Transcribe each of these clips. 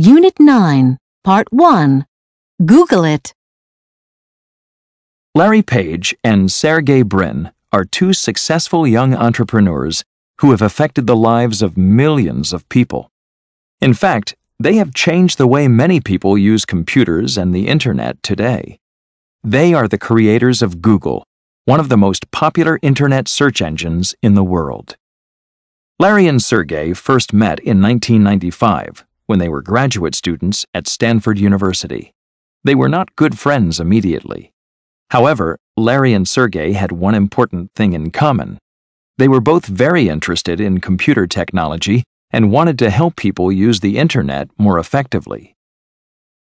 Unit 9, Part 1. Google it. Larry Page and Sergey Brin are two successful young entrepreneurs who have affected the lives of millions of people. In fact, they have changed the way many people use computers and the internet today. They are the creators of Google, one of the most popular internet search engines in the world. Larry and Sergey first met in 1995 when they were graduate students at Stanford University. They were not good friends immediately. However, Larry and Sergey had one important thing in common. They were both very interested in computer technology and wanted to help people use the internet more effectively.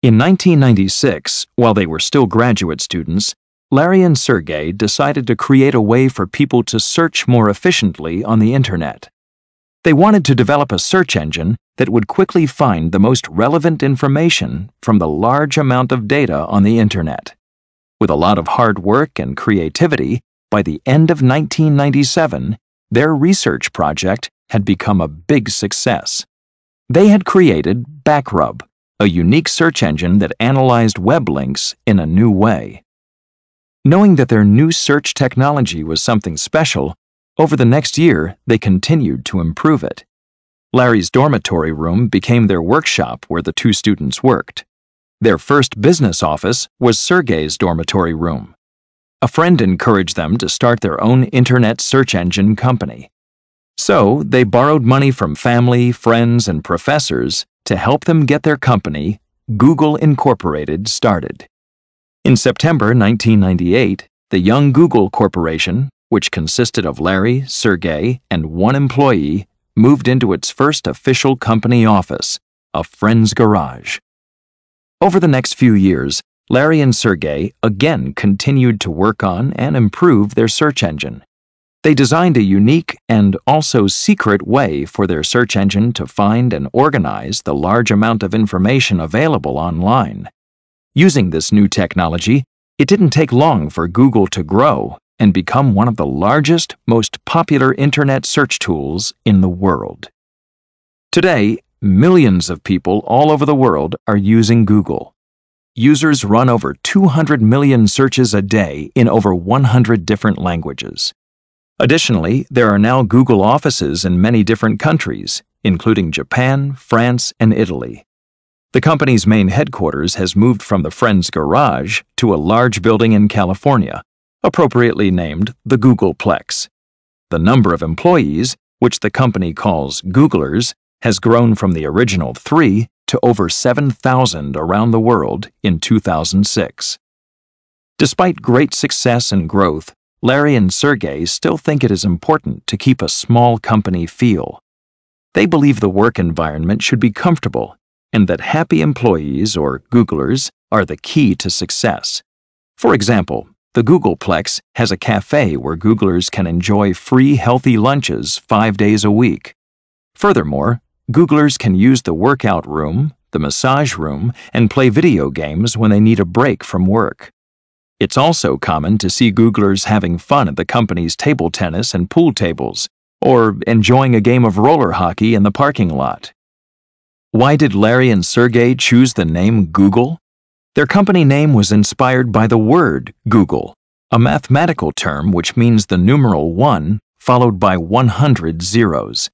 In 1996, while they were still graduate students, Larry and Sergey decided to create a way for people to search more efficiently on the internet. They wanted to develop a search engine that would quickly find the most relevant information from the large amount of data on the internet. With a lot of hard work and creativity, by the end of 1997, their research project had become a big success. They had created Backrub, a unique search engine that analyzed web links in a new way. Knowing that their new search technology was something special, over the next year they continued to improve it. Larry's dormitory room became their workshop where the two students worked. Their first business office was Sergey's dormitory room. A friend encouraged them to start their own internet search engine company. So they borrowed money from family, friends, and professors to help them get their company, Google Incorporated, started. In September 1998, the Young Google Corporation, which consisted of Larry, Sergey, and one employee, moved into its first official company office, a friend's garage. Over the next few years, Larry and Sergey again continued to work on and improve their search engine. They designed a unique and also secret way for their search engine to find and organize the large amount of information available online. Using this new technology, it didn't take long for Google to grow and become one of the largest, most popular internet search tools in the world. Today, millions of people all over the world are using Google. Users run over 200 million searches a day in over 100 different languages. Additionally, there are now Google offices in many different countries, including Japan, France, and Italy. The company's main headquarters has moved from the Friends Garage to a large building in California, appropriately named the Googleplex. The number of employees, which the company calls Googlers, has grown from the original three to over 7,000 around the world in 2006. Despite great success and growth, Larry and Sergey still think it is important to keep a small company feel. They believe the work environment should be comfortable and that happy employees or Googlers are the key to success. For example, the Googleplex has a cafe where Googlers can enjoy free healthy lunches five days a week. Furthermore, Googlers can use the workout room, the massage room, and play video games when they need a break from work. It's also common to see Googlers having fun at the company's table tennis and pool tables, or enjoying a game of roller hockey in the parking lot. Why did Larry and Sergey choose the name Google? Their company name was inspired by the word googol, a mathematical term which means the numeral 1 followed by 100 zeros.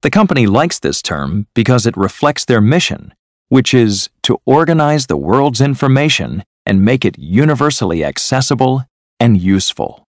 The company likes this term because it reflects their mission, which is to organize the world's information and make it universally accessible and useful.